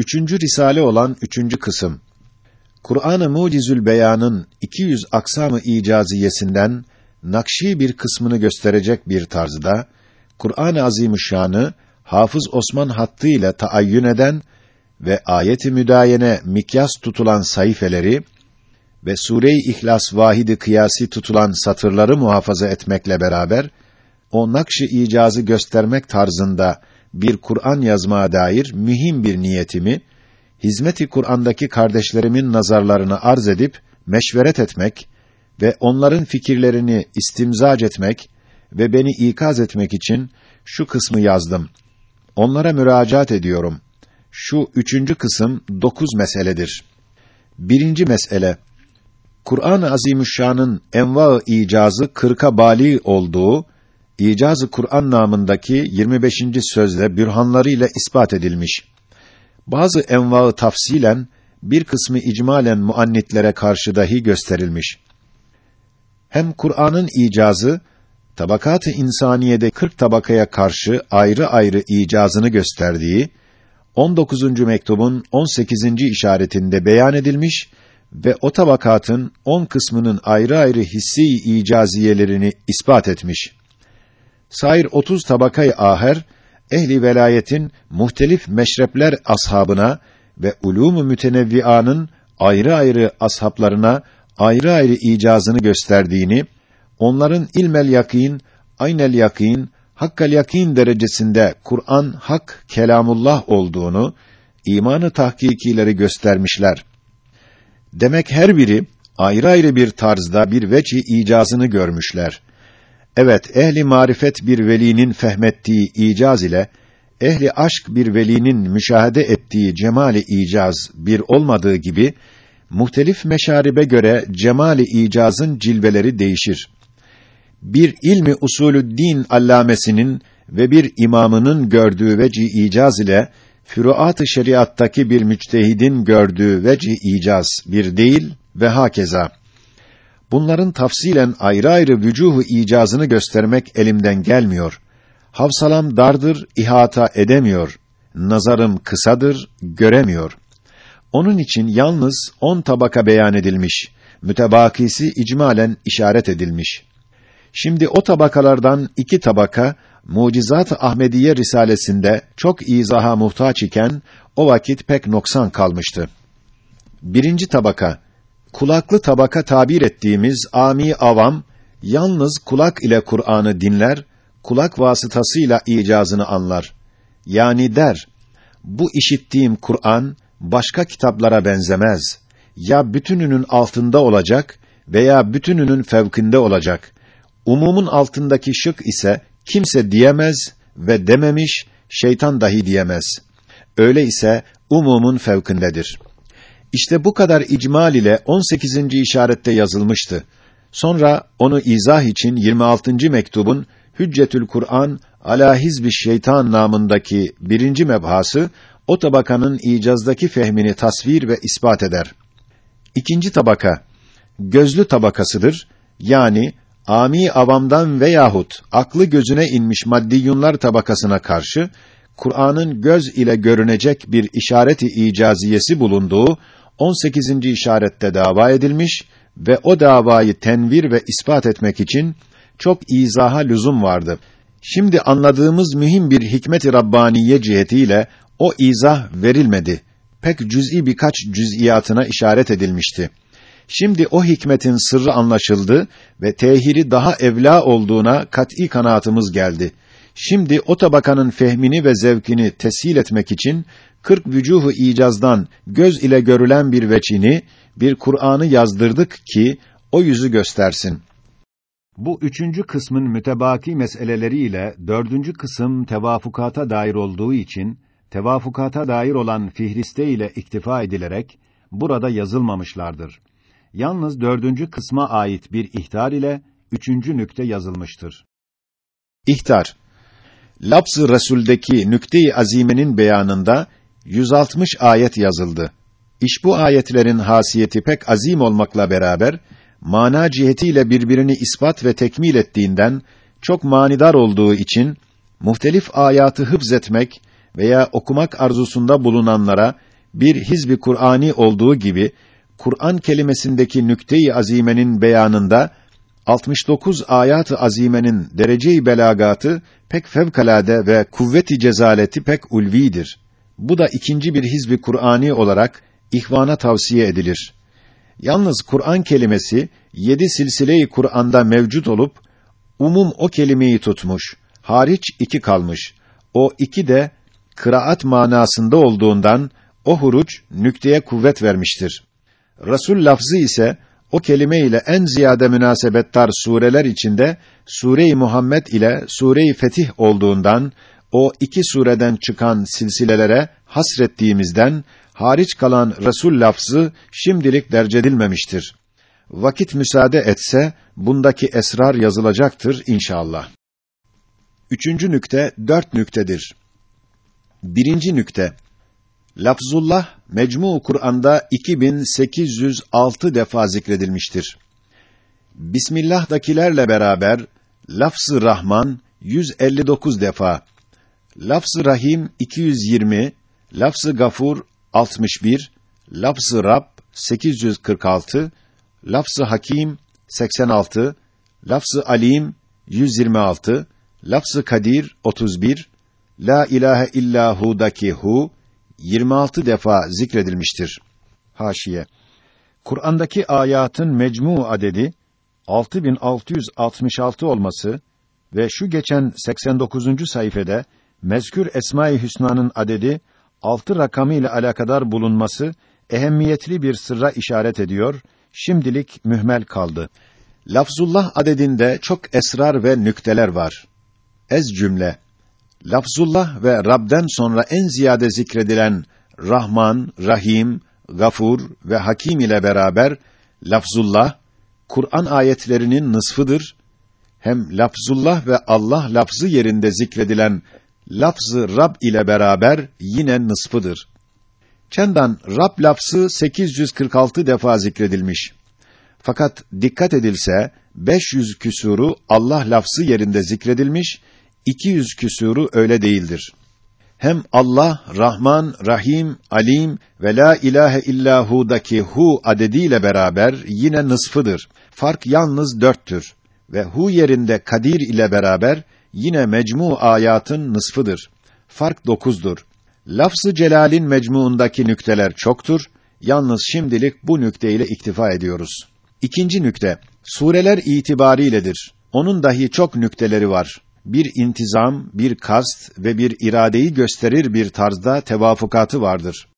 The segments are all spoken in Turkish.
Üçüncü risale olan üçüncü kısım. Kur'an-ı Mucizül Beyan'ın 200 aksamı icaziyesinden nakşi bir kısmını gösterecek bir tarzda Kur'an-ı Azimüşşan'ı Hafız Osman hattı ile taayyün eden ve ayet-i müdayene mikyas tutulan sayfeleri ve Sure-i İhlas vahidi kıyasi tutulan satırları muhafaza etmekle beraber o nakş-ı icazı göstermek tarzında bir Kur'an yazmaya dair mühim bir niyetimi hizmeti Kur'an'daki kardeşlerimin nazarlarına arz edip meşveret etmek ve onların fikirlerini istimzac etmek ve beni ikaz etmek için şu kısmı yazdım. Onlara müracaat ediyorum. Şu üçüncü kısım dokuz meseledir. Birinci mesele, Kur'an-ı Azimüşşan'ın enva-ı icazı kırka bali olduğu, İcazı Kur'an namındaki 25. sözle bürhanlarıyla ispat edilmiş. Bazı envaı tafsilen, bir kısmı icmalen muannitlere karşı dahi gösterilmiş. Hem Kur'an'ın icazı, tabakat-ı insaniyede 40 tabakaya karşı ayrı ayrı icazını gösterdiği, 19. mektubun 18. işaretinde beyan edilmiş ve o tabakatın 10 kısmının ayrı ayrı hissi icaziyelerini ispat etmiş. Sair 30 tabakayı aher ehli velayetin muhtelif meşrepler ashabına ve ulûm-u mütenevvianın ayrı ayrı ashaplarına ayrı ayrı icazını gösterdiğini, onların ilmel yakîn, aynel yakîn, hakkal yakîn derecesinde Kur'an hak kelamullah olduğunu imanı tahkikileri göstermişler. Demek her biri ayrı ayrı bir tarzda bir veçi icazını görmüşler. Evet, ehli marifet bir velinin fehmettiği icaz ile ehli aşk bir velinin müşahede ettiği cemali icaz bir olmadığı gibi muhtelif meşaribe göre cemali icazın cilveleri değişir. Bir ilmi usulü din allamesinin ve bir imamının gördüğü veci icaz ile füruat-ı şeriattaki bir müçtehidin gördüğü veci icaz bir değil ve hakeza. Bunların tafsilen ayrı ayrı vücuhu icazını göstermek elimden gelmiyor. Havsalam dardır, ihata edemiyor. Nazarım kısadır, göremiyor. Onun için yalnız on tabaka beyan edilmiş. Mütebakisi icmalen işaret edilmiş. Şimdi o tabakalardan iki tabaka Mucizat-ı Ahmediye risalesinde çok izaha muhtaç iken o vakit pek noksan kalmıştı. Birinci tabaka kulaklı tabaka tabir ettiğimiz ami avam yalnız kulak ile Kur'an'ı dinler, kulak vasıtasıyla icazını anlar. Yani der: Bu işittiğim Kur'an başka kitaplara benzemez. Ya bütününün altında olacak veya bütününün fevkinde olacak. Umumun altındaki şık ise kimse diyemez ve dememiş, şeytan dahi diyemez. Öyle ise umumun fevkindedir. İşte bu kadar icmal ile 18. işarette yazılmıştı. Sonra onu izah için 26. mektubun Hüccetül Kur'an ala hizbi şeytan namındaki birinci mebhası o tabakanın icazdaki fehmini tasvir ve ispat eder. İkinci tabaka gözlü tabakasıdır. Yani ami avamdan veyahut aklı gözüne inmiş maddiyunlar tabakasına karşı Kur'an'ın göz ile görünecek bir işareti icaziyesi bulunduğu 18. işarette dava edilmiş ve o davayı tenvir ve ispat etmek için çok izaha lüzum vardı. Şimdi anladığımız mühim bir hikmet-i rabbaniye cihetiyle o izah verilmedi. Pek cüz'i birkaç cüz'iyatına işaret edilmişti. Şimdi o hikmetin sırrı anlaşıldı ve tehiri daha evla olduğuna kat'î kanaatımız geldi. Şimdi o tabakanın fehmini ve zevkini teshil etmek için kırk vücuhu icazdan göz ile görülen bir veçini, bir Kur'an'ı yazdırdık ki o yüzü göstersin. Bu üçüncü kısmın mütebaki meseleleriyle dördüncü kısım tevafukata dair olduğu için tevafukata dair olan fihriste ile iktifa edilerek burada yazılmamışlardır. Yalnız dördüncü kısma ait bir ihtar ile üçüncü nükte yazılmıştır. İhtar Labz-ı Resul'deki nükte-i azimenin beyanında 160 ayet yazıldı. İş bu ayetlerin hasiyeti pek azim olmakla beraber mana cihetiyle birbirini ispat ve tekmil ettiğinden çok manidar olduğu için muhtelif ayatı hıfz etmek veya okumak arzusunda bulunanlara bir hizbi Kur'ani olduğu gibi Kur'an kelimesindeki nükte-i azimenin beyanında 69 ayat-ı azimenin derece-i belagatı pek fevkalade ve kuvvet-i cezaleti pek ulvidir. Bu da ikinci bir hizbi Kur'ani olarak ihvana tavsiye edilir. Yalnız Kur'an kelimesi yedi silsile-i Kur'an'da mevcut olup umum o kelimeyi tutmuş. Hariç iki kalmış. O iki de kıraat manasında olduğundan o huruç nükteye kuvvet vermiştir. Resul lafzı ise o kelime ile en ziyade münasebettar sureler içinde Sure-i Muhammed ile Sure-i Fetih olduğundan o iki sureden çıkan silsilelere hasrettiğimizden hariç kalan Resul lafzı şimdilik derc edilmemiştir. Vakit müsaade etse bundaki esrar yazılacaktır inşallah. Üçüncü nükte dört nüktedir. Birinci nükte Lafzullah Mecmu Kur'an'da 2806 defa zikredilmiştir. Bismillah'dakilerle beraber lafz-ı Rahman 159 defa, lafz-ı Rahim 220, lafz-ı Gafur 61, lafz-ı Rab 846, lafz-ı Hakim 86, lafz-ı Alim 126, lafz-ı Kadir 31, La ilahe illahu'daki hu 26 defa zikredilmiştir. Haşiye. Kur'an'daki ayatın mecmu adedi 6666 olması ve şu geçen 89. sayfede mezkür Esma-i Hüsna'nın adedi altı rakamı ile alakadar bulunması ehemmiyetli bir sırra işaret ediyor. Şimdilik mühmel kaldı. Lafzullah adedinde çok esrar ve nükteler var. Ez cümle Lafzullah ve Rab'den sonra en ziyade zikredilen Rahman, Rahim, Gafur ve Hakim ile beraber lafzullah Kur'an ayetlerinin nısfıdır. Hem lafzullah ve Allah lafzı yerinde zikredilen lafzı Rab ile beraber yine nısfıdır. Çendan Rab lafzı 846 defa zikredilmiş. Fakat dikkat edilse 500 küsuru Allah lafzı yerinde zikredilmiş 200 küsuru öyle değildir. Hem Allah, Rahman, Rahim, Alim ve la ilahe illahu'daki hu adediyle beraber yine nısfıdır. Fark yalnız dörttür. Ve hu yerinde kadir ile beraber yine mecmu ayatın nısfıdır. Fark dokuzdur. Lafz-ı celalin mecmuundaki nükteler çoktur. Yalnız şimdilik bu nükte ile iktifa ediyoruz. İkinci nükte, sureler itibariyledir. Onun dahi çok nükteleri var bir intizam, bir kast ve bir iradeyi gösterir bir tarzda tevafukatı vardır.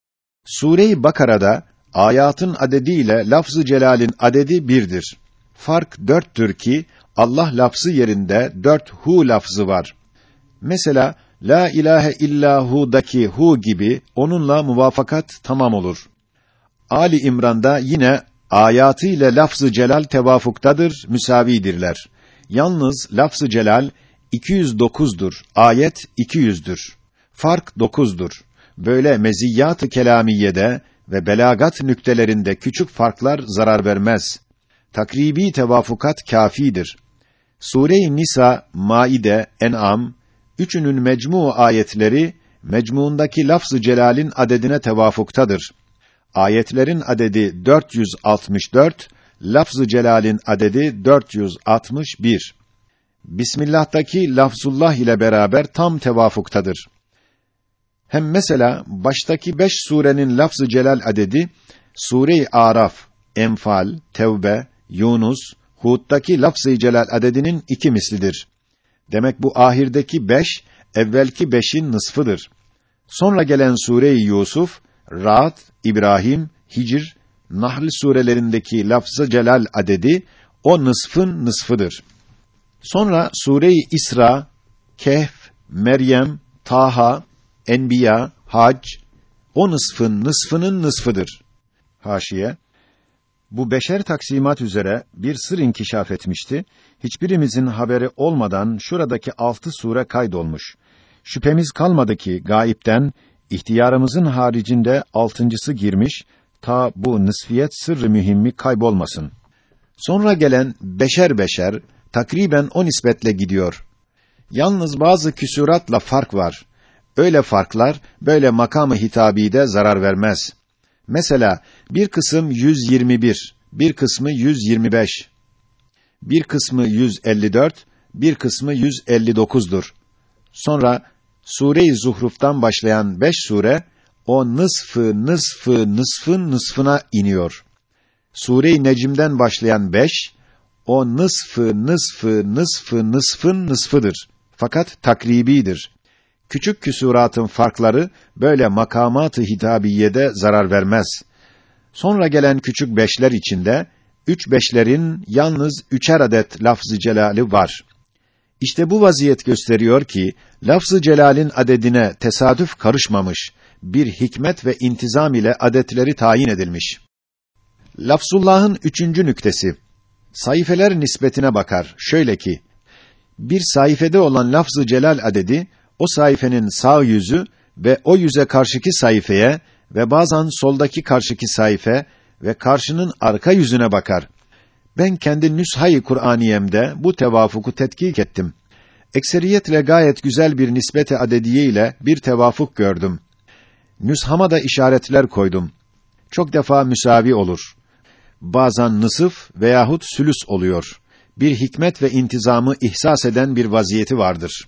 Sure-i Bakara'da ayatın adedi ile lafz-ı celalin adedi birdir. Fark dörttür ki Allah lafzı yerinde dört hu lafzı var. Mesela la ilahe illahu'daki hu gibi onunla muvafakat tamam olur. Ali İmran'da yine ayatı ile lafz-ı celal tevafuktadır, müsavidirler. Yalnız lafz-ı celal 209'dur. Ayet 200'dür. Fark 9'dur. Böyle meziyyat-ı kelamiyede ve belagat nüktelerinde küçük farklar zarar vermez. Takribi tevafukat kâfidir. Sure-i Nisa, Maide, En'am üçünün mecmu ayetleri mecmuundaki lafz-ı celalin adedine tevafuktadır. Ayetlerin adedi 464, lafz-ı celalin adedi 461. Bismillah'taki lafzullah ile beraber tam tevafuktadır. Hem mesela baştaki beş surenin lafzı celal adedi Sure-i Araf, Enfal, Tevbe, Yunus, Hud'daki lafzı celal adedinin iki mislidir. Demek bu ahirdeki beş, evvelki beşin nısfıdır. Sonra gelen Sure-i Yusuf, Ra'd, İbrahim, Hicr, Nahl surelerindeki lafzı celal adedi o nısfın nısfıdır. Sonra Sure-i İsra, Kehf, Meryem, Taha, Enbiya, Hac o nısfın nısfının nısfıdır. Haşiye bu beşer taksimat üzere bir sır inkişaf etmişti. Hiçbirimizin haberi olmadan şuradaki altı sure kaydolmuş. Şüphemiz kalmadı ki gayipten ihtiyarımızın haricinde altıncısı girmiş ta bu nısfiyet sırrı mühimmi kaybolmasın. Sonra gelen beşer beşer takriben o nispetle gidiyor. Yalnız bazı küsuratla fark var. Öyle farklar, böyle makamı hitabide zarar vermez. Mesela bir kısım 121, bir kısmı 125, bir kısmı 154, bir kısmı 159'dur. Sonra Sure-i Zuhruf'tan başlayan beş sure o nısfı nısfı nısfın nısfına iniyor. Sure-i Necim'den başlayan beş o nısfı nısfı nısfı nısfın nısfıdır. Fakat takribidir. Küçük küsuratın farkları böyle makamat-ı hitabiyede zarar vermez. Sonra gelen küçük beşler içinde üç beşlerin yalnız üçer adet lafz-ı celali var. İşte bu vaziyet gösteriyor ki lafz-ı celalin adedine tesadüf karışmamış, bir hikmet ve intizam ile adetleri tayin edilmiş. Lafzullah'ın üçüncü nüktesi. Sayfeler nispetine bakar. Şöyle ki, bir sayfede olan lafz-ı celal adedi, o sayfenin sağ yüzü ve o yüze karşıki sayfaya ve bazen soldaki karşıki sayfe ve karşının arka yüzüne bakar. Ben kendi nüshayı Kur'aniyemde bu tevafuku tetkik ettim. Ekseriyetle gayet güzel bir nispete adediye ile bir tevafuk gördüm. Nüshama da işaretler koydum. Çok defa müsavi olur. Bazen nısıf veyahut sülüs oluyor. Bir hikmet ve intizamı ihsas eden bir vaziyeti vardır.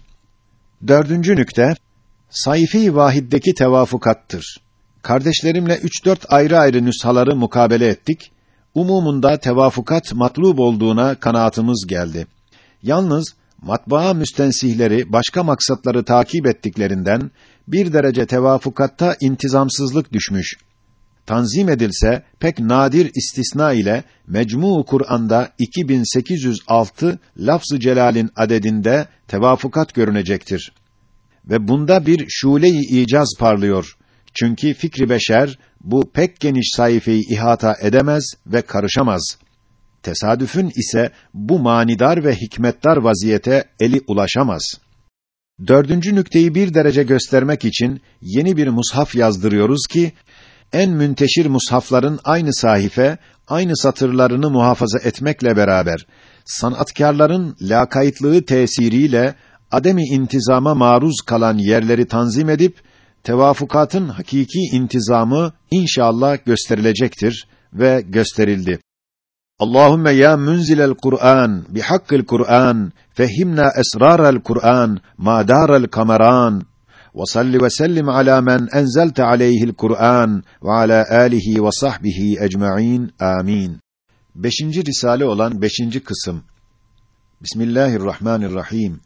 Dördüncü nükte, sayfi vahiddeki tevafukattır. Kardeşlerimle üç dört ayrı ayrı nüshaları mukabele ettik. Umumunda tevafukat matlub olduğuna kanaatımız geldi. Yalnız matbaa müstensihleri başka maksatları takip ettiklerinden bir derece tevafukatta intizamsızlık düşmüş. Tanzim edilse pek nadir istisna ile Mecmu Kur'an'da 2806 lafz-ı celalin adedinde tevafukat görünecektir. Ve bunda bir şule-i icaz parlıyor. Çünkü fikri beşer bu pek geniş sayfayı ihata edemez ve karışamaz. Tesadüfün ise bu manidar ve hikmetdar vaziyete eli ulaşamaz. Dördüncü nükteyi bir derece göstermek için yeni bir mushaf yazdırıyoruz ki, en münteşir mushafların aynı sahife, aynı satırlarını muhafaza etmekle beraber, sanatkarların lakaytlığı tesiriyle, ademi intizama maruz kalan yerleri tanzim edip, tevafukatın hakiki intizamı inşallah gösterilecektir ve gösterildi. Allahümme ya munzilel Kur'an bihakkil Kur'an fehimna esrarel Kur'an ma darel kameran ala men enzelte aleyhil Kur'an ve ala alihi ve sahbihi ecmaîn amin. Beşinci risale olan beşinci kısım. Bismillahirrahmanirrahim.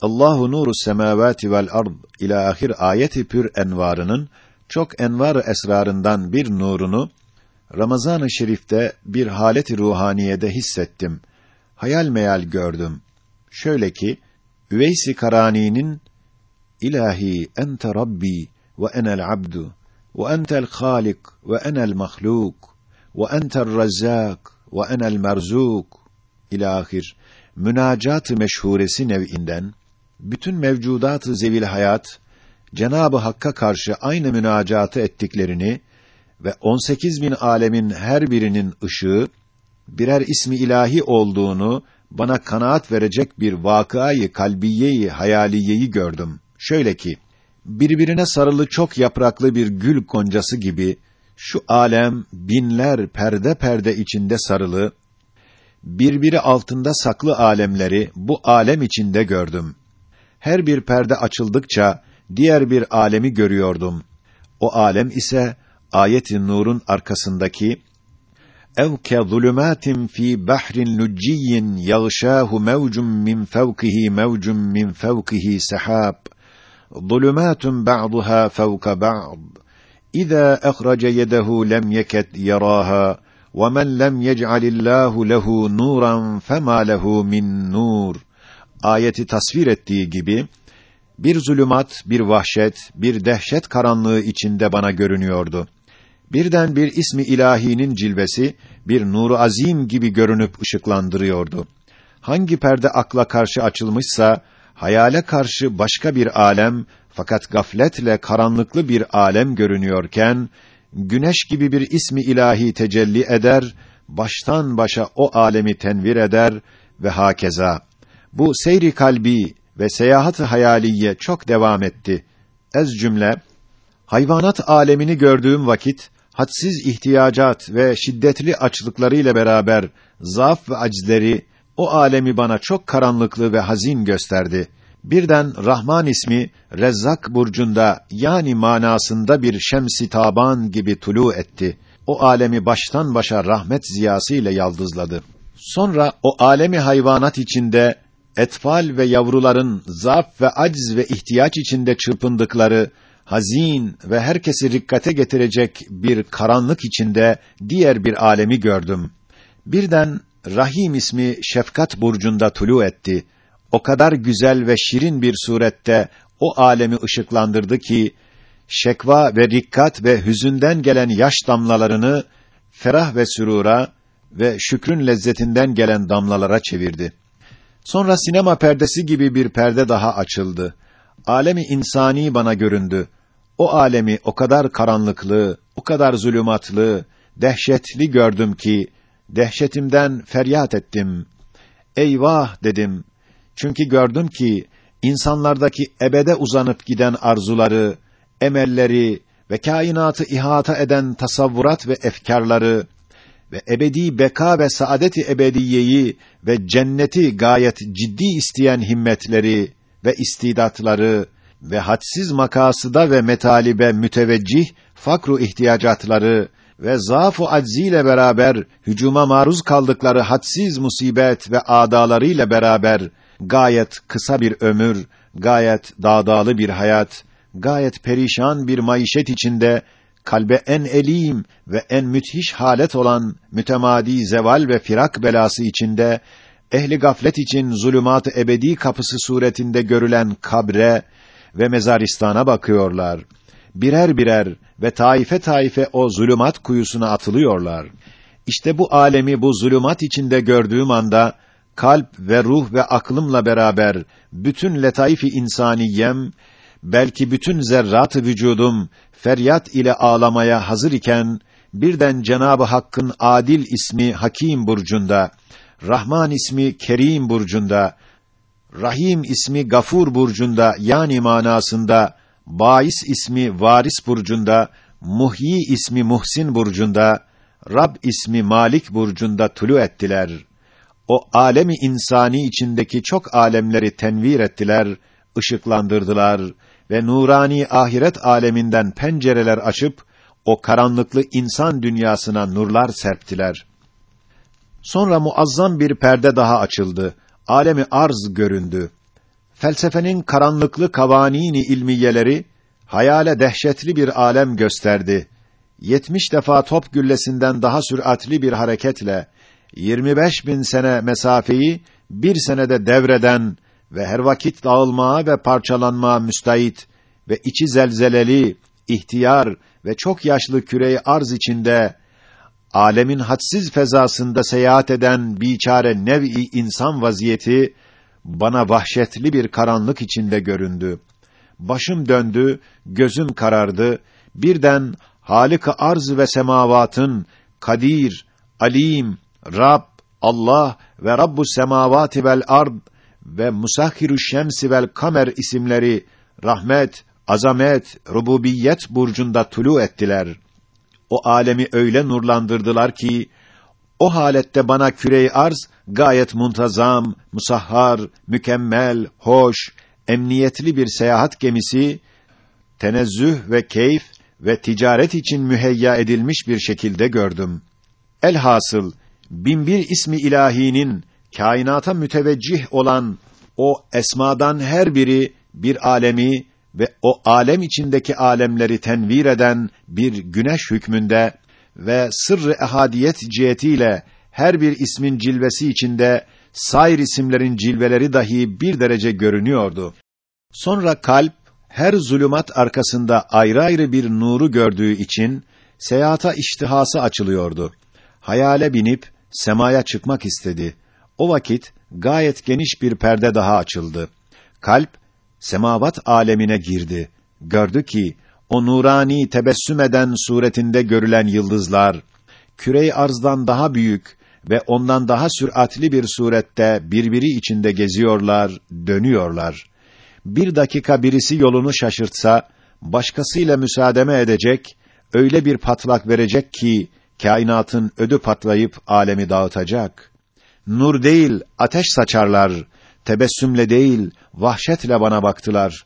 Allahu nuru semavati vel ard ila ahir ayeti pür envarının çok envar esrarından bir nurunu Ramazan-ı Şerif'te bir halet-i ruhaniyede hissettim. Hayal meyal gördüm. Şöyle ki Üveys-i Karani'nin İlahi ente Rabbi ve enel abdu ve entel halik ve enel mahluk ve entel razzak ve enel merzuk ilahir münacat-ı meşhuresi nev'inden bütün mevcudat-ı zevil hayat Cenabı Hakk'a karşı aynı münacatı ettiklerini ve 18 bin alemin her birinin ışığı birer ismi ilahi olduğunu bana kanaat verecek bir vakayı kalbiyeyi hayaliyeyi gördüm. Şöyle ki birbirine sarılı çok yapraklı bir gül koncası gibi şu alem binler perde perde içinde sarılı birbiri altında saklı alemleri bu alem içinde gördüm. Her bir perde açıldıkça diğer bir alemi görüyordum. O alem ise ayet-i nurun arkasındaki ev ke zulumatin fi bahrin luciyyin yağşâhu mevcun min fevkihi mevcun min fevkihi sehab zulumatun ba'duha fevka ba'd İza ehrace yedehu lem yeket yaraha ve men lem yec'alillahu lehu nuran fema lehu min nur ayeti tasvir ettiği gibi bir zulümat, bir vahşet, bir dehşet karanlığı içinde bana görünüyordu. Birden bir ismi ilahinin cilvesi bir nuru azim gibi görünüp ışıklandırıyordu. Hangi perde akla karşı açılmışsa hayale karşı başka bir alem fakat gafletle karanlıklı bir alem görünüyorken güneş gibi bir ismi ilahi tecelli eder, baştan başa o alemi tenvir eder ve hakeza. Bu seyri kalbi ve seyahat-ı hayaliye çok devam etti. Ez cümle hayvanat alemini gördüğüm vakit hadsiz ihtiyacat ve şiddetli açlıkları ile beraber zaaf ve acizleri o alemi bana çok karanlıklı ve hazin gösterdi. Birden Rahman ismi Rezzak burcunda yani manasında bir şemsi taban gibi tulu etti. O alemi baştan başa rahmet ziyası ile yaldızladı. Sonra o alemi hayvanat içinde etfal ve yavruların zaaf ve aciz ve ihtiyaç içinde çırpındıkları hazin ve herkesi rikkate getirecek bir karanlık içinde diğer bir alemi gördüm. Birden Rahim ismi şefkat burcunda tulu etti. O kadar güzel ve şirin bir surette o alemi ışıklandırdı ki şekva ve rikkat ve hüzünden gelen yaş damlalarını ferah ve sürura ve şükrün lezzetinden gelen damlalara çevirdi. Sonra sinema perdesi gibi bir perde daha açıldı. Alemi insani bana göründü. O alemi o kadar karanlıklı, o kadar zulümatlı, dehşetli gördüm ki dehşetimden feryat ettim. Eyvah dedim. Çünkü gördüm ki insanlardaki ebede uzanıp giden arzuları, emelleri ve kainatı ihata eden tasavvurat ve efkarları ve ebedi beka ve saadeti ebediyeyi ve cenneti gayet ciddi isteyen himmetleri ve istidatları ve hadsiz makasıda ve metalibe müteveccih fakru ihtiyacatları ve zaaf-ı acziyle beraber hücuma maruz kaldıkları hadsiz musibet ve adalarıyla beraber gayet kısa bir ömür, gayet dağdağlı bir hayat, gayet perişan bir maişet içinde kalbe en elim ve en müthiş halet olan mütemadi zeval ve firak belası içinde ehli gaflet için zulümat ebedi kapısı suretinde görülen kabre ve mezaristana bakıyorlar. Birer birer ve taife taife o zulümat kuyusuna atılıyorlar. İşte bu alemi bu zulümat içinde gördüğüm anda kalp ve ruh ve aklımla beraber bütün letaifi insaniyem belki bütün zerrat vücudum feryat ile ağlamaya hazır iken birden Cenabı Hakk'ın Adil ismi Hakim burcunda, Rahman ismi Kerim burcunda, Rahim ismi Gafur burcunda yani manasında, Bais ismi Varis burcunda, Muhyi ismi Muhsin burcunda, Rab ismi Malik burcunda tulu ettiler. O alemi insani içindeki çok alemleri tenvir ettiler, ışıklandırdılar ve nurani ahiret aleminden pencereler açıp o karanlıklı insan dünyasına nurlar serptiler. Sonra muazzam bir perde daha açıldı. Alemi arz göründü. Felsefenin karanlıklı kavanini ilmiyeleri hayale dehşetli bir alem gösterdi. Yetmiş defa top güllesinden daha süratli bir hareketle 25 bin sene mesafeyi bir senede devreden ve her vakit dağılmaya ve parçalanmaya müstahit ve içi zelzeleli, ihtiyar ve çok yaşlı küreyi arz içinde alemin hadsiz fezasında seyahat eden biçare nev'i insan vaziyeti bana vahşetli bir karanlık içinde göründü. Başım döndü, gözüm karardı. Birden Halik-i arz ve semavatın Kadir, Alim, Rab, Allah ve Rabbus semavati vel ard ve Musahhiru şemsi vel kamer isimleri rahmet, azamet, rububiyet burcunda tulu ettiler. O alemi öyle nurlandırdılar ki o halette bana küre arz gayet muntazam, musahhar, mükemmel, hoş, emniyetli bir seyahat gemisi tenezzüh ve keyif ve ticaret için müheyya edilmiş bir şekilde gördüm. Elhasıl binbir ismi ilahinin kainata müteveccih olan o esmadan her biri bir alemi ve o alem içindeki alemleri tenvir eden bir güneş hükmünde ve sırrı ehadiyet cihetiyle her bir ismin cilvesi içinde sair isimlerin cilveleri dahi bir derece görünüyordu. Sonra kalp her zulümat arkasında ayrı ayrı bir nuru gördüğü için seyahata iştihası açılıyordu. Hayale binip semaya çıkmak istedi. O vakit gayet geniş bir perde daha açıldı. Kalp semavat alemine girdi. Gördü ki o nurani tebessüm eden suretinde görülen yıldızlar kürey arzdan daha büyük ve ondan daha süratli bir surette birbiri içinde geziyorlar, dönüyorlar. Bir dakika birisi yolunu şaşırtsa başkasıyla müsaademe edecek, öyle bir patlak verecek ki kainatın ödü patlayıp alemi dağıtacak. Nur değil, ateş saçarlar. Tebessümle değil, vahşetle bana baktılar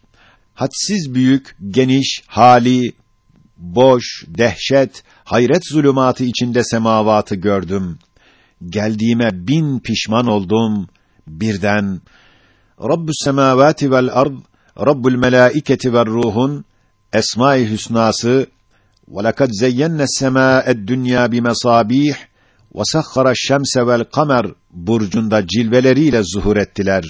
Hadsiz büyük, geniş, hali, boş, dehşet, hayret zulümatı içinde semavatı gördüm. Geldiğime bin pişman oldum. Birden Rabbus semavati vel ard, Rabbul melaiketi ve ruhun Esma-i Hüsnası وَلَكَدْ زَيَّنَّ السَّمَاءَ الدُّنْيَا بِمَصَابِيحِ وَسَخَّرَ الشَّمْسَ وَالْقَمَرِ burcunda cilveleriyle zuhur ettiler.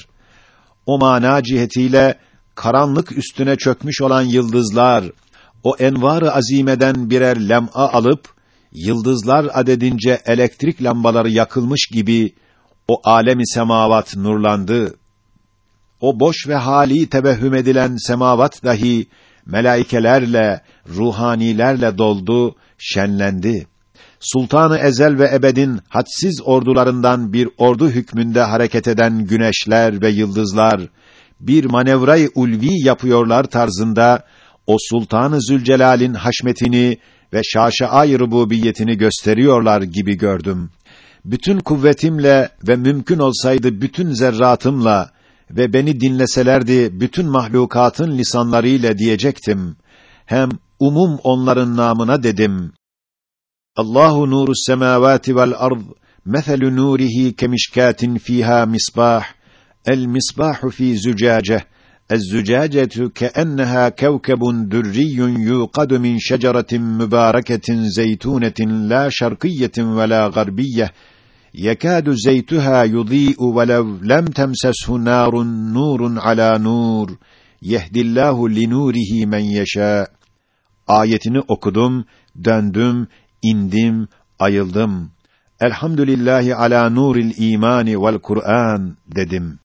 O mana cihetiyle karanlık üstüne çökmüş olan yıldızlar, o envar-ı azimeden birer lem'a alıp, yıldızlar adedince elektrik lambaları yakılmış gibi, o alemi semavat nurlandı. O boş ve hali tevehhüm edilen semavat dahi, melaikelerle, ruhanilerle doldu, şenlendi. Sultanı Ezel ve Ebed'in hadsiz ordularından bir ordu hükmünde hareket eden güneşler ve yıldızlar bir manevrayı ulvi yapıyorlar tarzında o Sultanı Zülcelal'in haşmetini ve şaşa-i rububiyetini gösteriyorlar gibi gördüm. Bütün kuvvetimle ve mümkün olsaydı bütün zerratımla ve beni dinleselerdi bütün mahlukatın lisanlarıyla diyecektim. Hem umum onların namına dedim. Allahu nurus semavati vel ard meselu nurihi kemişkatin fiha misbah el misbahu fi zucace الزجاجة كأنها كوكب دري يوقد من شجرة مباركة زيتونة لا شرقية ولا غربية يكاد زيتها يضيء ولو لم تمسسه نار نور على نور يهدي الله لنوره من يشاء ayetini okudum, döndüm, indim, ayıldım. Elhamdülillahi ala nuril imani vel Kur'an dedim.